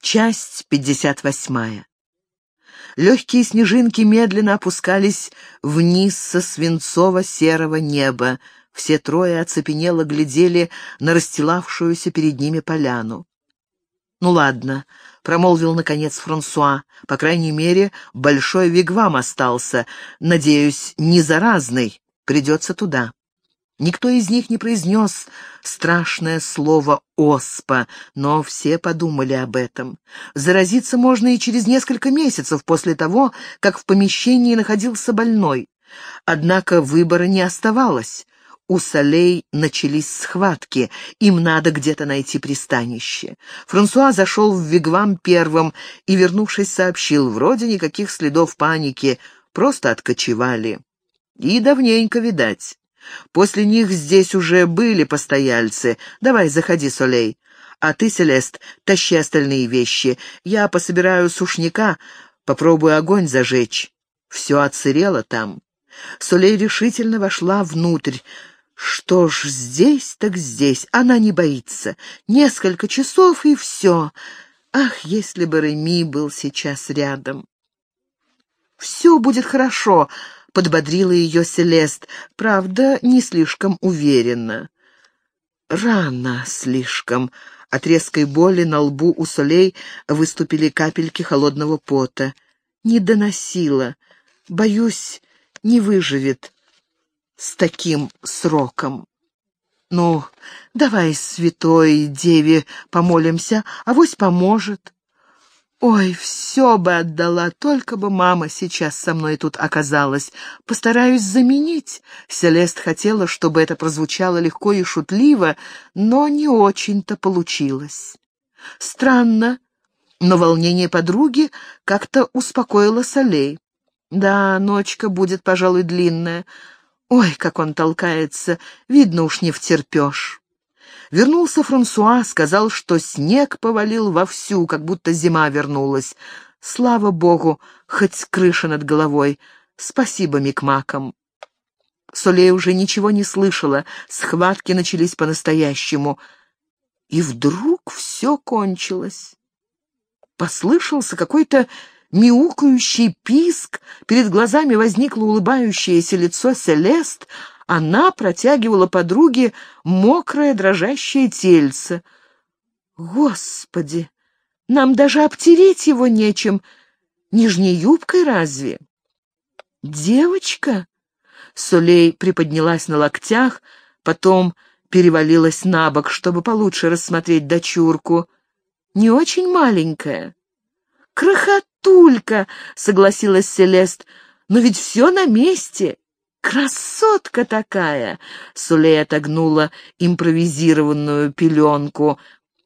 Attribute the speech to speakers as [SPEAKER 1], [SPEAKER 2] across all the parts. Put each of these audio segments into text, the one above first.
[SPEAKER 1] Часть 58. Легкие снежинки медленно опускались вниз со свинцово-серого неба. Все трое оцепенело глядели на расстилавшуюся перед ними поляну. «Ну ладно», — промолвил наконец Франсуа. «По крайней мере, большой вигвам остался. Надеюсь, не заразный. Придется туда». Никто из них не произнес страшное слово «оспа», но все подумали об этом. Заразиться можно и через несколько месяцев после того, как в помещении находился больной. Однако выбора не оставалось. У солей начались схватки, им надо где-то найти пристанище. Франсуа зашел в Вигвам первым и, вернувшись, сообщил, вроде никаких следов паники, просто откочевали. И давненько, видать. После них здесь уже были постояльцы. Давай, заходи, Солей. А ты, Селест, тащи остальные вещи. Я пособираю сушняка, попробую огонь зажечь. Все отсырело там. Солей решительно вошла внутрь. Что ж, здесь так здесь. Она не боится. Несколько часов и все. Ах, если бы Реми был сейчас рядом. «Все будет хорошо», — подбодрила ее Селест, правда, не слишком уверенно. «Рано слишком». От резкой боли на лбу у Солей выступили капельки холодного пота. «Не доносила. Боюсь, не выживет с таким сроком». «Ну, давай святой деве помолимся, авось поможет». «Ой, все бы отдала, только бы мама сейчас со мной тут оказалась. Постараюсь заменить». Селест хотела, чтобы это прозвучало легко и шутливо, но не очень-то получилось. Странно, но волнение подруги как-то успокоило Солей. «Да, ночка будет, пожалуй, длинная. Ой, как он толкается, видно уж не втерпешь». Вернулся Франсуа, сказал, что снег повалил вовсю, как будто зима вернулась. Слава богу, хоть крыша над головой. Спасибо Микмакам. Солей уже ничего не слышала, схватки начались по-настоящему. И вдруг все кончилось. Послышался какой-то мяукающий писк, перед глазами возникло улыбающееся лицо Селест, она протягивала подруге мокрое дрожащее тельце. «Господи, нам даже обтереть его нечем. Нижней юбкой разве?» «Девочка?» Солей приподнялась на локтях, потом перевалилась на бок, чтобы получше рассмотреть дочурку. «Не очень маленькая». «Крохотулька!» — согласилась Селест. «Но ведь все на месте. «Красотка такая!» — Сулей отогнула импровизированную пеленку.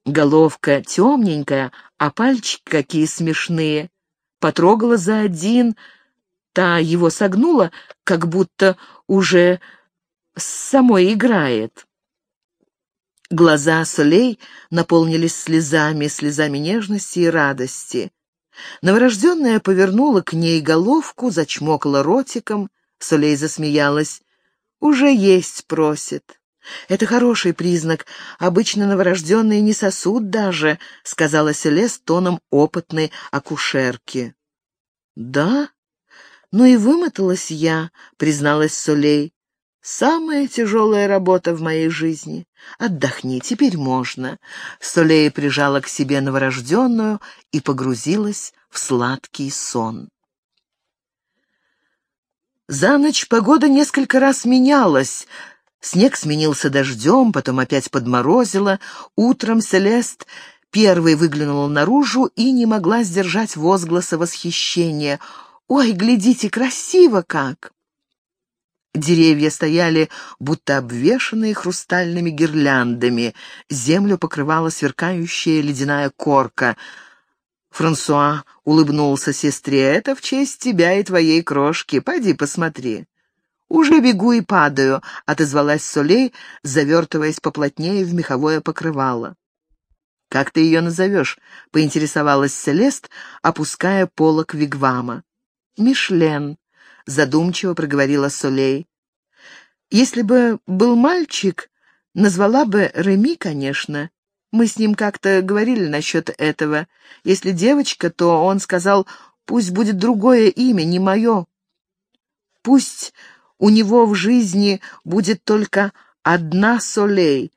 [SPEAKER 1] Головка темненькая, а пальчики какие смешные. Потрогала за один, та его согнула, как будто уже самой играет. Глаза Солей наполнились слезами, слезами нежности и радости. Новорожденная повернула к ней головку, зачмокала ротиком — Солей засмеялась. «Уже есть просит». «Это хороший признак. Обычно новорожденные не сосут даже», — сказала Селес тоном опытной акушерки. «Да? Ну и вымоталась я», — призналась Солей. «Самая тяжелая работа в моей жизни. Отдохни, теперь можно». Солей прижала к себе новорожденную и погрузилась в сладкий сон. За ночь погода несколько раз менялась. Снег сменился дождем, потом опять подморозило. Утром Селест первой выглянула наружу и не могла сдержать возгласа восхищения. «Ой, глядите, красиво как!» Деревья стояли, будто обвешанные хрустальными гирляндами. Землю покрывала сверкающая ледяная корка — Франсуа улыбнулся сестре. «Это в честь тебя и твоей крошки. Пойди посмотри». «Уже бегу и падаю», — отозвалась Солей, завертываясь поплотнее в меховое покрывало. «Как ты ее назовешь?» — поинтересовалась Селест, опуская полок вигвама. «Мишлен», — задумчиво проговорила Солей. «Если бы был мальчик, назвала бы Реми, конечно. Мы с ним как-то говорили насчет этого. Если девочка, то он сказал, пусть будет другое имя, не мое. Пусть у него в жизни будет только одна Солей.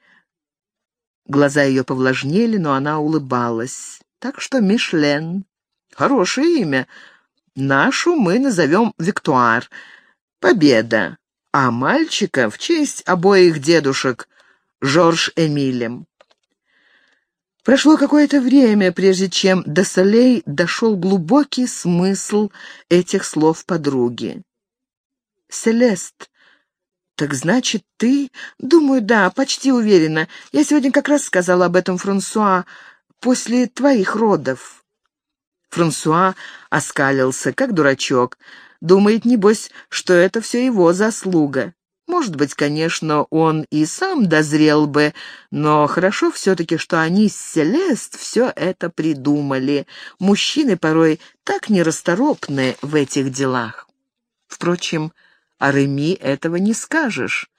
[SPEAKER 1] Глаза ее повлажнели, но она улыбалась. Так что Мишлен. Хорошее имя. Нашу мы назовем Виктуар. Победа. А мальчика в честь обоих дедушек Жорж Эмилем. Прошло какое-то время, прежде чем до Солей дошел глубокий смысл этих слов подруги. «Селест, так значит, ты...» «Думаю, да, почти уверена. Я сегодня как раз сказала об этом Франсуа после твоих родов». Франсуа оскалился, как дурачок. Думает, небось, что это все его заслуга. Может быть, конечно, он и сам дозрел бы, но хорошо все-таки, что они с Селест все это придумали. Мужчины порой так нерасторопны в этих делах. Впрочем, о Реми этого не скажешь.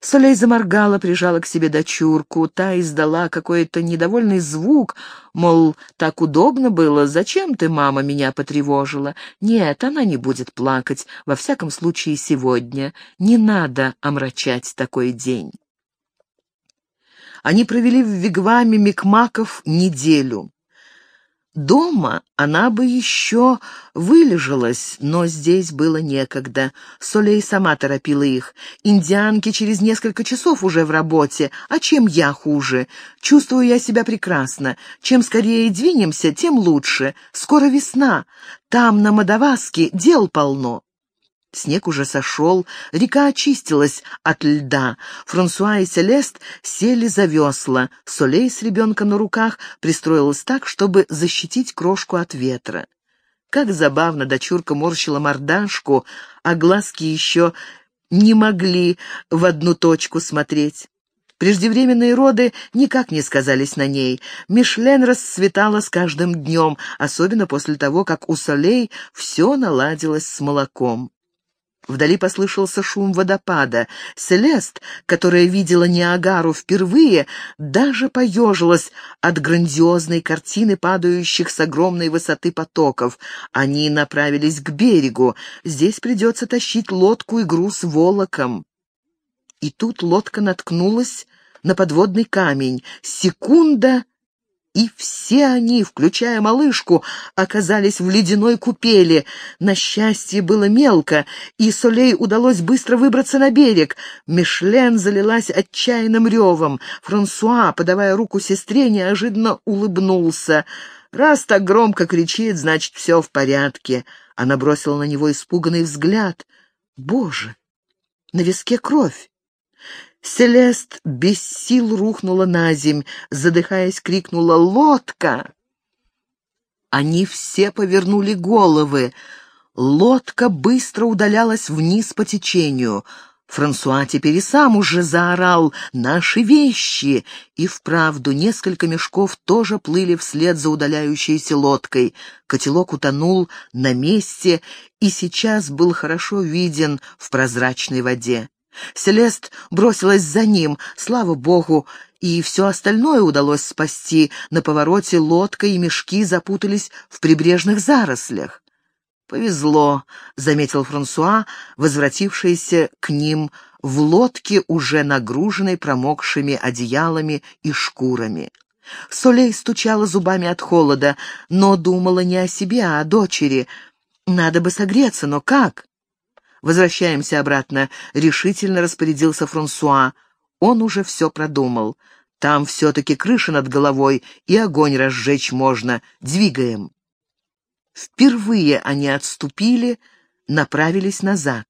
[SPEAKER 1] Солей заморгала, прижала к себе дочурку. Та издала какой-то недовольный звук, мол, так удобно было, зачем ты, мама, меня потревожила? Нет, она не будет плакать, во всяком случае сегодня. Не надо омрачать такой день. Они провели в Вигваме Микмаков неделю. Дома она бы еще вылежалась, но здесь было некогда. Солей сама торопила их. Индианки через несколько часов уже в работе. А чем я хуже? Чувствую я себя прекрасно. Чем скорее двинемся, тем лучше. Скоро весна. Там, на Мадаваске, дел полно. Снег уже сошел, река очистилась от льда. Франсуа и Селест сели за весла. Солей с ребенком на руках пристроилась так, чтобы защитить крошку от ветра. Как забавно дочурка морщила мордашку, а глазки еще не могли в одну точку смотреть. Преждевременные роды никак не сказались на ней. Мишлен расцветала с каждым днем, особенно после того, как у Солей все наладилось с молоком. Вдали послышался шум водопада. Селест, которая видела Ниагару впервые, даже поежилась от грандиозной картины падающих с огромной высоты потоков. Они направились к берегу. Здесь придется тащить лодку и груз волоком. И тут лодка наткнулась на подводный камень. Секунда — и все они, включая малышку, оказались в ледяной купели. На счастье было мелко, и Солей удалось быстро выбраться на берег. Мишлен залилась отчаянным ревом. Франсуа, подавая руку сестре, неожиданно улыбнулся. «Раз так громко кричит, значит, все в порядке». Она бросила на него испуганный взгляд. «Боже! На виске кровь!» Селест без сил рухнула на земь, задыхаясь, крикнула «Лодка!». Они все повернули головы. Лодка быстро удалялась вниз по течению. Франсуа теперь и сам уже заорал «Наши вещи!» И вправду несколько мешков тоже плыли вслед за удаляющейся лодкой. Котелок утонул на месте и сейчас был хорошо виден в прозрачной воде. Селест бросилась за ним, слава богу, и все остальное удалось спасти. На повороте лодка и мешки запутались в прибрежных зарослях. «Повезло», — заметил Франсуа, возвратившийся к ним в лодке, уже нагруженной промокшими одеялами и шкурами. Солей стучала зубами от холода, но думала не о себе, а о дочери. «Надо бы согреться, но как?» «Возвращаемся обратно», — решительно распорядился Франсуа. Он уже все продумал. «Там все-таки крыша над головой, и огонь разжечь можно. Двигаем». Впервые они отступили, направились назад.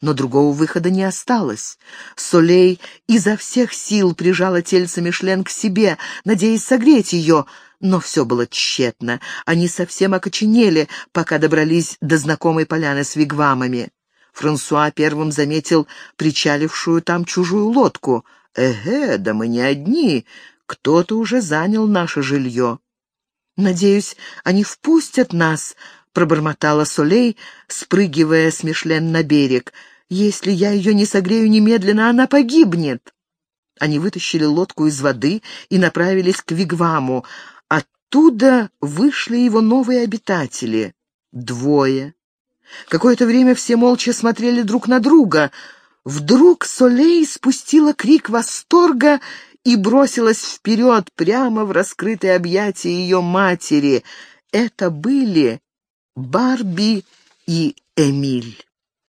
[SPEAKER 1] Но другого выхода не осталось. Солей изо всех сил прижала тельце Мишлен к себе, надеясь согреть ее, но все было тщетно. Они совсем окоченели, пока добрались до знакомой поляны с вигвамами. Франсуа первым заметил причалившую там чужую лодку. «Эге, да мы не одни. Кто-то уже занял наше жилье». «Надеюсь, они впустят нас», — пробормотала Солей, спрыгивая с Мишлен на берег. «Если я ее не согрею немедленно, она погибнет». Они вытащили лодку из воды и направились к Вигваму. Оттуда вышли его новые обитатели. Двое. Какое-то время все молча смотрели друг на друга. Вдруг Солей спустила крик восторга и бросилась вперед, прямо в раскрытые объятия ее матери. Это были Барби и Эмиль.